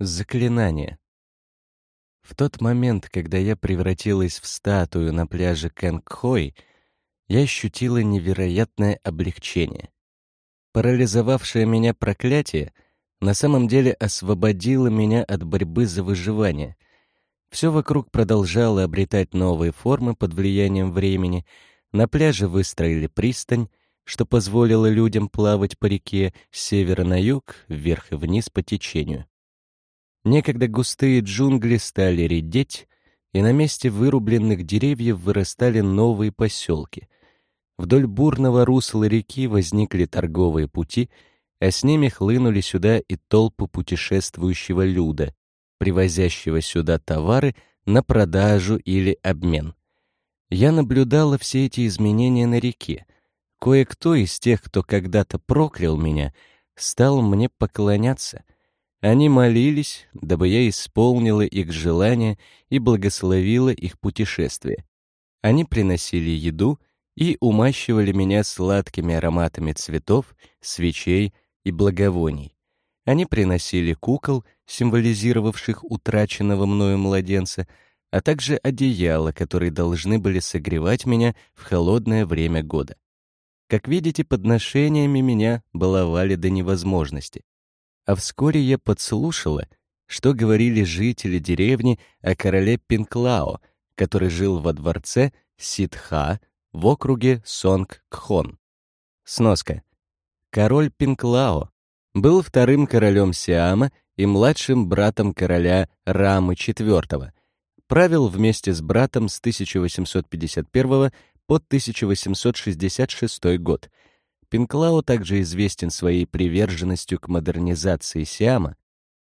Заклинание. В тот момент, когда я превратилась в статую на пляже Кэнгхой, я ощутила невероятное облегчение. Парализовавшее меня проклятие на самом деле освободило меня от борьбы за выживание. Все вокруг продолжало обретать новые формы под влиянием времени. На пляже выстроили пристань, что позволило людям плавать по реке с севера на юг, вверх и вниз по течению. Некогда густые джунгли стали редеть, и на месте вырубленных деревьев вырастали новые поселки. Вдоль бурного русла реки возникли торговые пути, а с ними хлынули сюда и толпы путешествующего люда, привозящего сюда товары на продажу или обмен. Я наблюдала все эти изменения на реке. Кое-кто из тех, кто когда-то проклял меня, стал мне поклоняться — они молились, дабы я исполнила их желания и благословила их путешествие. Они приносили еду и умащивали меня сладкими ароматами цветов, свечей и благовоний. Они приносили кукол, символизировавших утраченного мною младенца, а также одеяла, которые должны были согревать меня в холодное время года. Как видите, подношениями меня баловали до невозможности. А вскоре я подслушала, что говорили жители деревни о короле Пинклао, который жил во дворце Ситха в округе Сонг-Кхон. Сноска. Король Пинклао был вторым королем Сиама и младшим братом короля Рамы IV. Правил вместе с братом с 1851 по 1866 год — Пинклау также известен своей приверженностью к модернизации Сиама,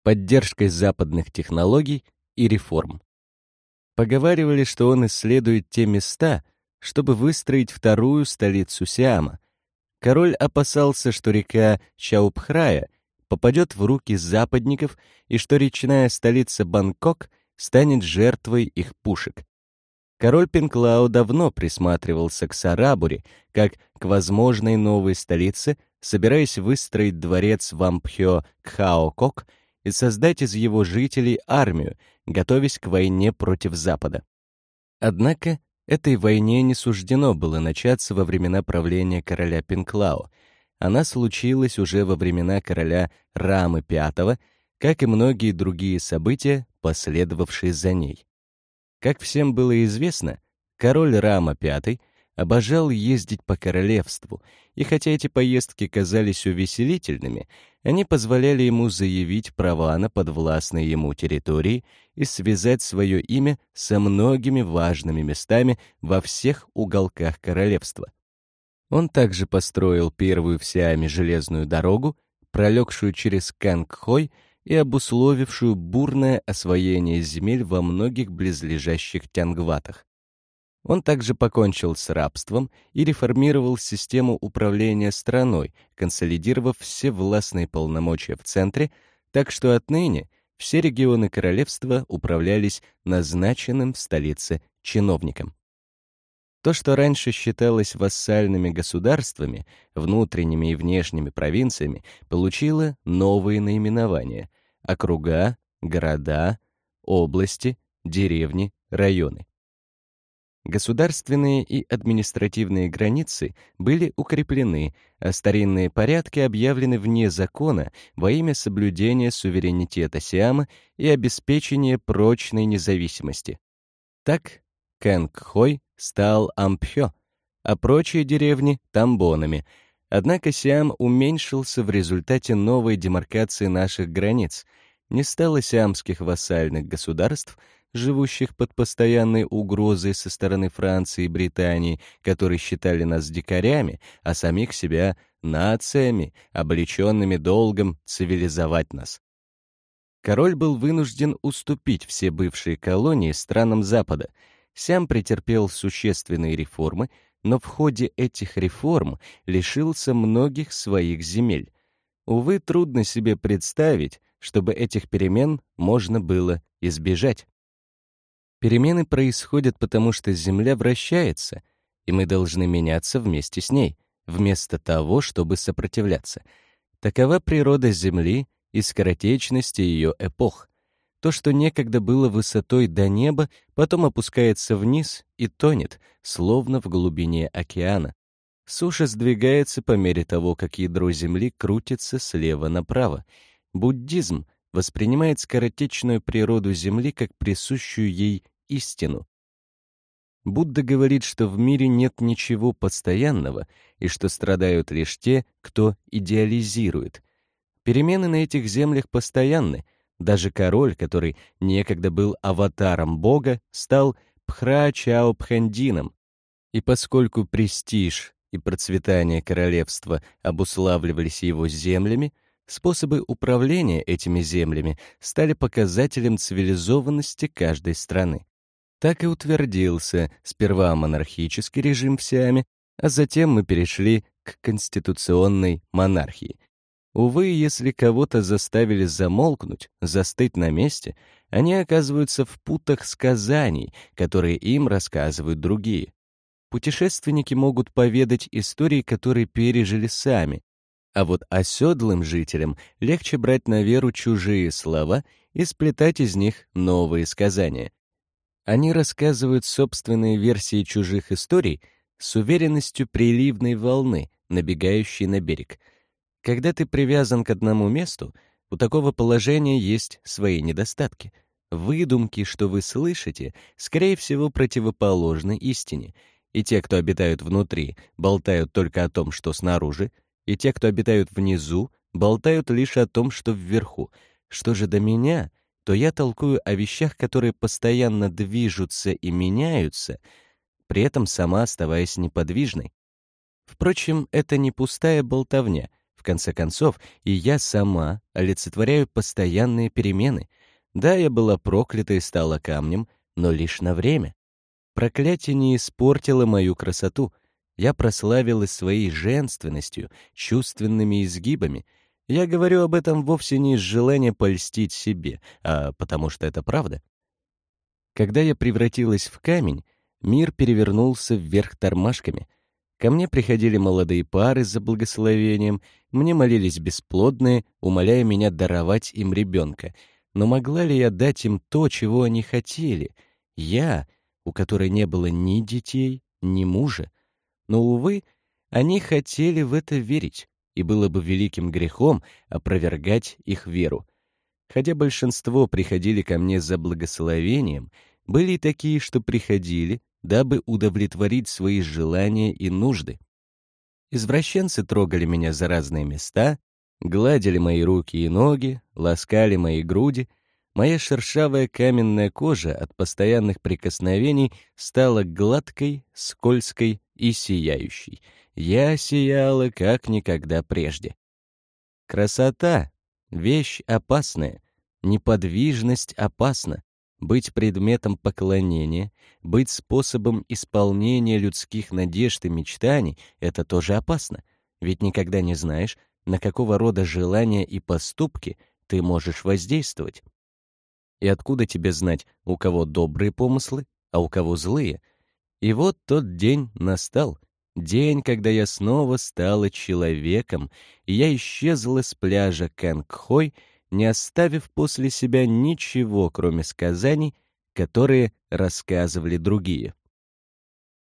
поддержкой западных технологий и реформ. Поговаривали, что он исследует те места, чтобы выстроить вторую столицу Сиама. Король опасался, что река Чаупхрая попадет в руки западников и что речная столица Бангкок станет жертвой их пушек. Король Пинклау давно присматривался к Сарабуре как к возможной новой столице, собираясь выстроить дворец в Ампхё Кхаокок и создать из его жителей армию, готовясь к войне против Запада. Однако этой войне не суждено было начаться во времена правления короля Пинклао. Она случилась уже во времена короля Рамы V, как и многие другие события, последовавшие за ней. Как всем было известно, король Рама V обожал ездить по королевству, и хотя эти поездки казались увеселительными, они позволяли ему заявить права на подвластные ему территории и связать свое имя со многими важными местами во всех уголках королевства. Он также построил первую в Сиаме железную дорогу, пролегшую через Кангхой и обусловившую бурное освоение земель во многих близлежащих тянгватах. Он также покончил с рабством и реформировал систему управления страной, консолидировав все властные полномочия в центре, так что отныне все регионы королевства управлялись назначенным в столице чиновником. То, что раньше считалось вассальными государствами, внутренними и внешними провинциями, получило новые наименования — округа, города, области, деревни, районы. Государственные и административные границы были укреплены, а старинные порядки объявлены вне закона во имя соблюдения суверенитета Сиама и обеспечения прочной независимости. Так, Кэнг-Хой стал Ампхё, а прочие деревни — Тамбонами. Однако Сиам уменьшился в результате новой демаркации наших границ. Не стало сиамских вассальных государств, живущих под постоянной угрозой со стороны Франции и Британии, которые считали нас дикарями, а самих себя нациями, облеченными долгом цивилизовать нас. Король был вынужден уступить все бывшие колонии странам Запада — Сям претерпел существенные реформы, но в ходе этих реформ лишился многих своих земель. Увы, трудно себе представить, чтобы этих перемен можно было избежать. Перемены происходят потому, что Земля вращается, и мы должны меняться вместе с ней, вместо того, чтобы сопротивляться. Такова природа Земли и скоротечности ее эпох. То, что некогда было высотой до неба, потом опускается вниз и тонет, словно в глубине океана. Суша сдвигается по мере того, как ядро Земли крутится слева направо. Буддизм воспринимает скоротечную природу Земли как присущую ей истину. Будда говорит, что в мире нет ничего постоянного и что страдают лишь те, кто идеализирует. Перемены на этих землях постоянны. Даже король, который некогда был аватаром бога, стал Пхра-Чао-Пхендином. И поскольку престиж и процветание королевства обуславливались его землями, способы управления этими землями стали показателем цивилизованности каждой страны так и утвердился сперва монархический режим в Сиаме, а затем мы перешли к конституционной монархии. Увы, если кого-то заставили замолкнуть, застыть на месте, они оказываются в путах сказаний, которые им рассказывают другие. Путешественники могут поведать истории, которые пережили сами, а вот оседлым жителям легче брать на веру чужие слова и сплетать из них новые сказания. Они рассказывают собственные версии чужих историй с уверенностью приливной волны, набегающей на берег. Когда ты привязан к одному месту, у такого положения есть свои недостатки. Выдумки, что вы слышите, скорее всего, противоположны истине. И те, кто обитают внутри, болтают только о том, что снаружи, и те, кто обитают внизу, болтают лишь о том, что вверху. Что же до меня — то я толкую о вещах, которые постоянно движутся и меняются, при этом сама оставаясь неподвижной. Впрочем, это не пустая болтовня. В конце концов, и я сама олицетворяю постоянные перемены. Да, я была проклята и стала камнем, но лишь на время. Проклятие не испортило мою красоту. Я прославилась своей женственностью, чувственными изгибами — я говорю об этом вовсе не из желания польстить себе, а потому что это правда. Когда я превратилась в камень, мир перевернулся вверх тормашками. Ко мне приходили молодые пары за благословением, мне молились бесплодные, умоляя меня даровать им ребенка. Но могла ли я дать им то, чего они хотели? Я, у которой не было ни детей, ни мужа. Но, увы, они хотели в это верить и было бы великим грехом опровергать их веру. Хотя большинство приходили ко мне за благословением, были и такие, что приходили, дабы удовлетворить свои желания и нужды. Извращенцы трогали меня за разные места, гладили мои руки и ноги, ласкали мои груди. Моя шершавая каменная кожа от постоянных прикосновений стала гладкой, скользкой и сияющей — я сияла как никогда прежде. Красота — вещь опасная, неподвижность опасна, быть предметом поклонения, быть способом исполнения людских надежд и мечтаний — это тоже опасно, ведь никогда не знаешь, на какого рода желания и поступки ты можешь воздействовать. И откуда тебе знать, у кого добрые помыслы, а у кого злые? И вот тот день настал — День, когда я снова стала человеком, и я исчезла с пляжа Кэнгхой, не оставив после себя ничего, кроме сказаний, которые рассказывали другие.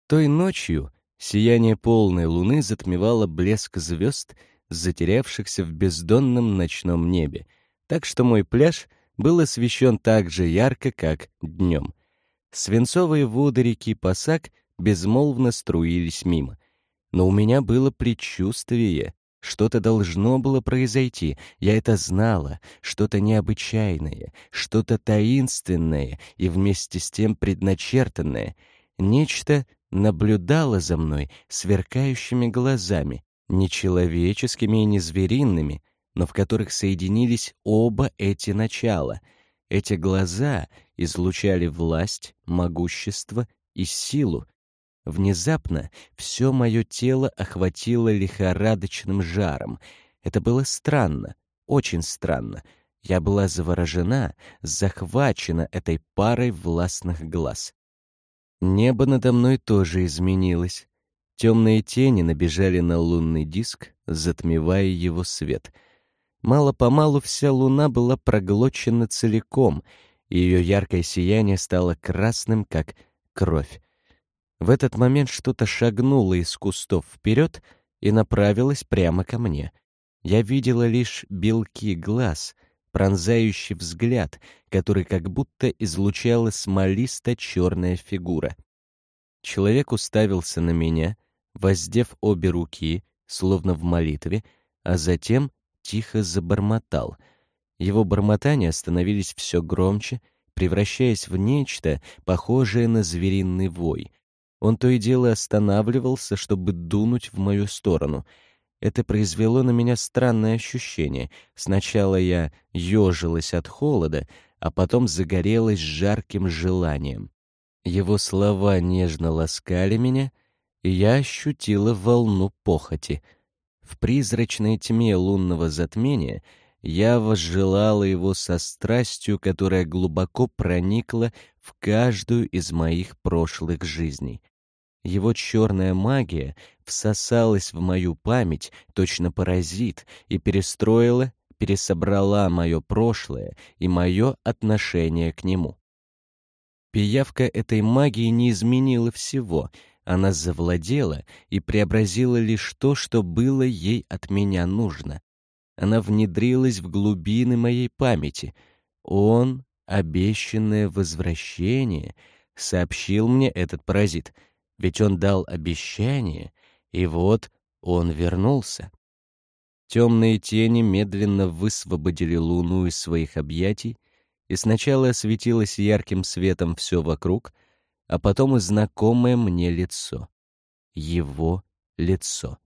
Той ночью сияние полной луны затмевало блеск звезд, затерявшихся в бездонном ночном небе, так что мой пляж был освещен так же ярко, как днем. Свинцовые воды реки Пасак безмолвно струились мимо. Но у меня было предчувствие. Что-то должно было произойти, я это знала, что-то необычайное, что-то таинственное и вместе с тем предначертанное. Нечто наблюдало за мной сверкающими глазами, не человеческими и не звериными, но в которых соединились оба эти начала. Эти глаза излучали власть, могущество и силу, Внезапно все мое тело охватило лихорадочным жаром. Это было странно, очень странно. Я была заворожена, захвачена этой парой властных глаз. Небо надо мной тоже изменилось. Темные тени набежали на лунный диск, затмевая его свет. Мало-помалу вся луна была проглочена целиком, и ее яркое сияние стало красным, как кровь. В этот момент что-то шагнуло из кустов вперед и направилось прямо ко мне. Я видела лишь белки глаз, пронзающий взгляд, который как будто излучала смолисто-черная фигура. Человек уставился на меня, воздев обе руки, словно в молитве, а затем тихо забормотал. Его бормотания становились все громче, превращаясь в нечто, похожее на звериный вой. Он то и дело останавливался, чтобы дунуть в мою сторону. Это произвело на меня странное ощущение. Сначала я ежилась от холода, а потом загорелась жарким желанием. Его слова нежно ласкали меня, и я ощутила волну похоти. В призрачной тьме лунного затмения я возжелала его со страстью, которая глубоко проникла в каждую из моих прошлых жизней. Его черная магия всосалась в мою память, точно паразит, и перестроила, пересобрала мое прошлое и мое отношение к нему. Пиявка этой магии не изменила всего, она завладела и преобразила лишь то, что было ей от меня нужно. Она внедрилась в глубины моей памяти. Он, обещанное возвращение, сообщил мне этот паразит — ведь он дал обещание, и вот он вернулся. Темные тени медленно высвободили луну из своих объятий, и сначала осветилось ярким светом все вокруг, а потом и знакомое мне лицо. Его лицо.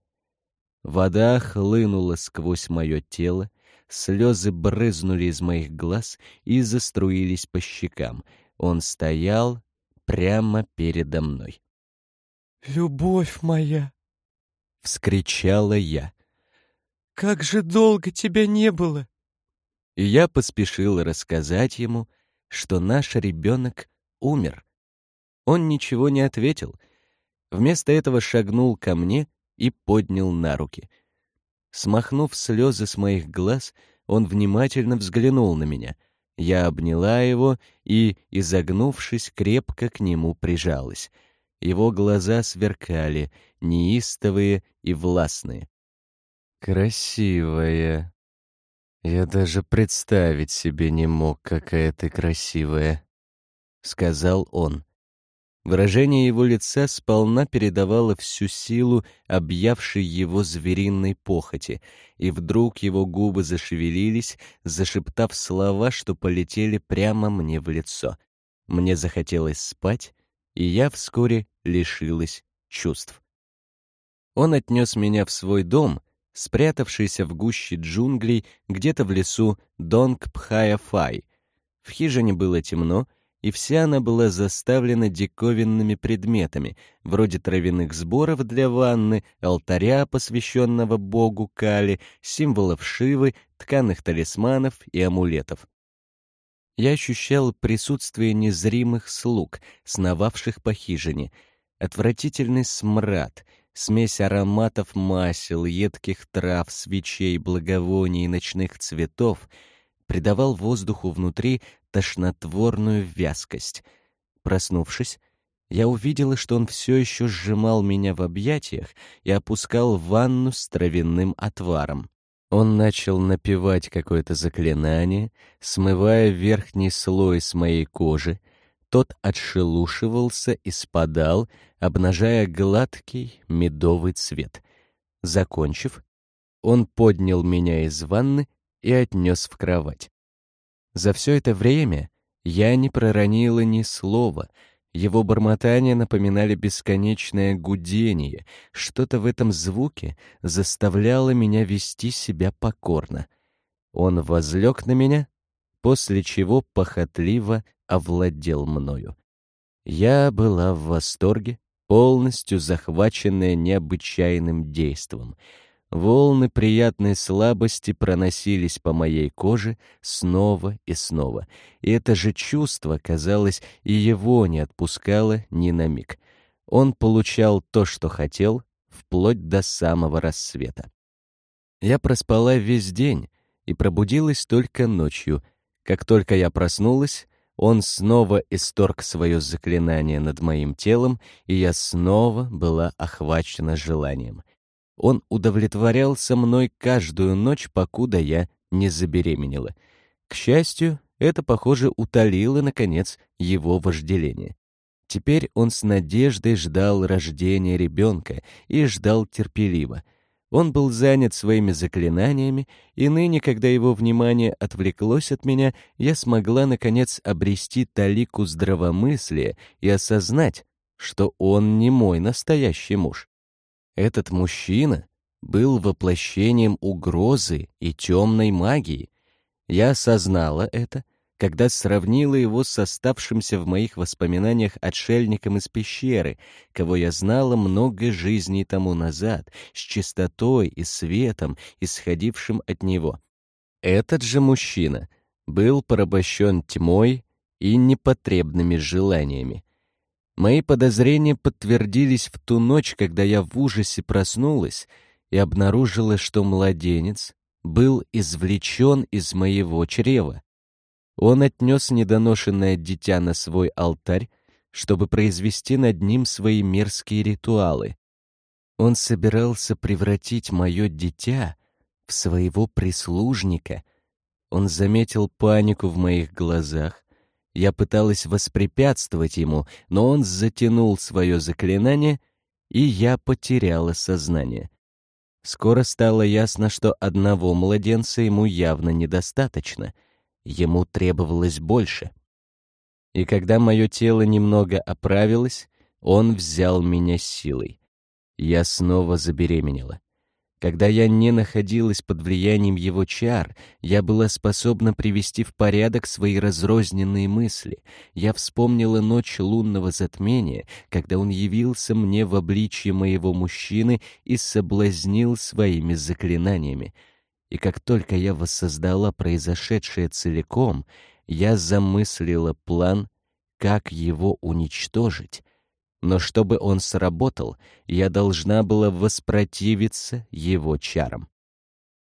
Вода хлынула сквозь мое тело, слезы брызнули из моих глаз и заструились по щекам. Он стоял прямо передо мной. «Любовь моя!» — вскричала я. «Как же долго тебя не было!» И я поспешил рассказать ему, что наш ребенок умер. Он ничего не ответил. Вместо этого шагнул ко мне и поднял на руки. Смахнув слезы с моих глаз, он внимательно взглянул на меня. Я обняла его и, изогнувшись, крепко к нему прижалась — его глаза сверкали, неистовые и властные. «Красивая. Я даже представить себе не мог, какая ты красивая», — сказал он. Выражение его лица сполна передавало всю силу объявшей его звериной похоти, и вдруг его губы зашевелились, зашептав слова, что полетели прямо мне в лицо. Мне захотелось спать, и я вскоре лишилась чувств. Он отнес меня в свой дом, спрятавшийся в гуще джунглей где-то в лесу Донг-Пхая-Фай. В хижине было темно, и вся она была заставлена диковинными предметами, вроде травяных сборов для ванны, алтаря, посвященного богу Кали, символов Шивы, тканых талисманов и амулетов. Я ощущал присутствие незримых слуг, сновавших по хижине, отвратительный смрад, смесь ароматов масел, едких трав, свечей, благовоний и ночных цветов придавал воздуху внутри тошнотворную вязкость. Проснувшись, я увидела, что он все еще сжимал меня в объятиях и опускал в ванну с травяным отваром. Он начал напевать какое-то заклинание, смывая верхний слой с моей кожи. Тот отшелушивался и спадал, обнажая гладкий медовый цвет. Закончив, он поднял меня из ванны и отнес в кровать. За все это время я не проронила ни слова — его бормотания напоминали бесконечное гудение. Что-то в этом звуке заставляло меня вести себя покорно. Он возлег на меня, после чего похотливо овладел мною. Я была в восторге, полностью захваченная необычайным действом — Волны приятной слабости проносились по моей коже снова и снова, и это же чувство, казалось, и его не отпускало ни на миг. Он получал то, что хотел, вплоть до самого рассвета. Я проспала весь день, и пробудилась только ночью. Как только я проснулась, он снова исторг свое заклинание над моим телом, и я снова была охвачена желанием. Он удовлетворялся мной каждую ночь, покуда я не забеременела. К счастью, это, похоже, утолило, наконец, его вожделение. Теперь он с надеждой ждал рождения ребенка и ждал терпеливо. Он был занят своими заклинаниями, и ныне, когда его внимание отвлеклось от меня, я смогла, наконец, обрести талику здравомыслия и осознать, что он не мой настоящий муж. Этот мужчина был воплощением угрозы и темной магии. Я осознала это, когда сравнила его с оставшимся в моих воспоминаниях отшельником из пещеры, кого я знала много жизней тому назад, с чистотой и светом, исходившим от него. Этот же мужчина был порабощен тьмой и непотребными желаниями. Мои подозрения подтвердились в ту ночь, когда я в ужасе проснулась и обнаружила, что младенец был извлечен из моего чрева. Он отнес недоношенное дитя на свой алтарь, чтобы произвести над ним свои мерзкие ритуалы. Он собирался превратить мое дитя в своего прислужника. Он заметил панику в моих глазах, я пыталась воспрепятствовать ему, но он затянул свое заклинание, и я потеряла сознание. Скоро стало ясно, что одного младенца ему явно недостаточно. Ему требовалось больше. И когда мое тело немного оправилось, он взял меня силой. Я снова забеременела. Когда я не находилась под влиянием его чар, я была способна привести в порядок свои разрозненные мысли. Я вспомнила ночь лунного затмения, когда он явился мне в обличье моего мужчины и соблазнил своими заклинаниями. И как только я воссоздала произошедшее целиком, я замыслила план, как его уничтожить, но чтобы он сработал, я должна была воспротивиться его чарам.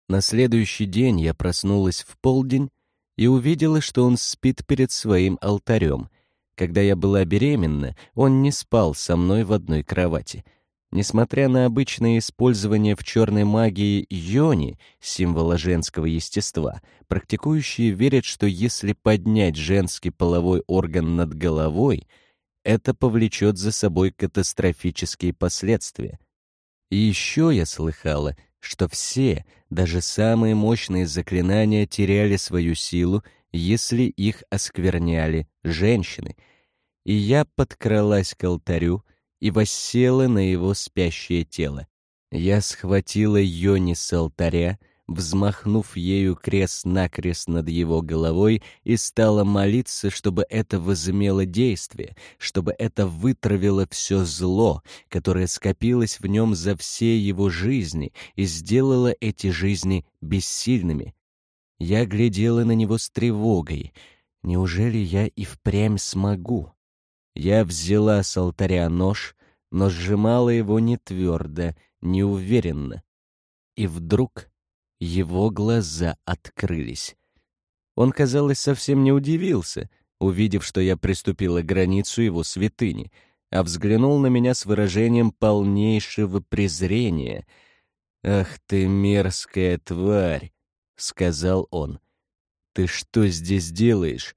На следующий день я проснулась в полдень и увидела, что он спит перед своим алтарем. Когда я была беременна, он не спал со мной в одной кровати. Несмотря на обычное использование в черной магии йони, символа женского естества, практикующие верят, что если поднять женский половой орган над головой — это повлечет за собой катастрофические последствия. И еще я слыхала, что все, даже самые мощные заклинания теряли свою силу, если их оскверняли женщины. И я подкралась к алтарю и воссела на его спящее тело. Я схватила Йони с алтаря, взмахнув ею крест-накрест над его головой, и стала молиться, чтобы это возымело действие, чтобы это вытравило все зло, которое скопилось в нем за все его жизни и сделало эти жизни бессильными. Я глядела на него с тревогой. Неужели я и впрямь смогу? Я взяла с алтаря нож, но сжимала его не твердо, неуверенно. И вдруг его глаза открылись. Он, казалось, совсем не удивился, увидев, что я приступила границу его святыни, а взглянул на меня с выражением полнейшего презрения. «Ах ты мерзкая тварь!» — сказал он. «Ты что здесь делаешь?»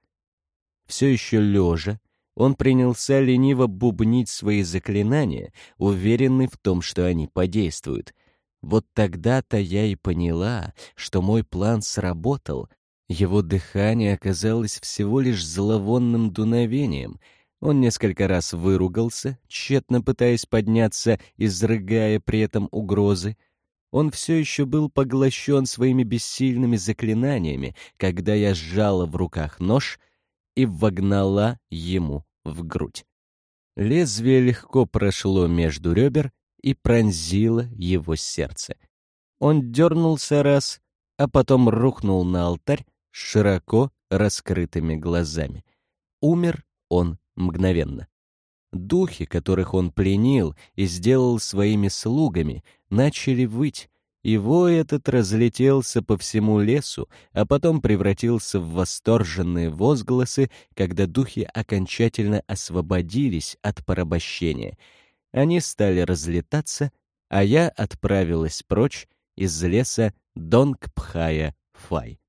Все еще лежа, он принялся лениво бубнить свои заклинания, уверенный в том, что они подействуют — вот тогда-то я и поняла, что мой план сработал. Его дыхание оказалось всего лишь зловонным дуновением. Он несколько раз выругался, тщетно пытаясь подняться, изрыгая при этом угрозы. Он все еще был поглощен своими бессильными заклинаниями, когда я сжала в руках нож и вогнала ему в грудь. Лезвие легко прошло между ребер и пронзило его сердце. Он дернулся раз, а потом рухнул на алтарь широко раскрытыми глазами. Умер он мгновенно. Духи, которых он пленил и сделал своими слугами, начали выть, и вой этот разлетелся по всему лесу, а потом превратился в восторженные возгласы, когда духи окончательно освободились от порабощения. Они стали разлетаться, а я отправилась прочь из леса Донгпхая-Фай.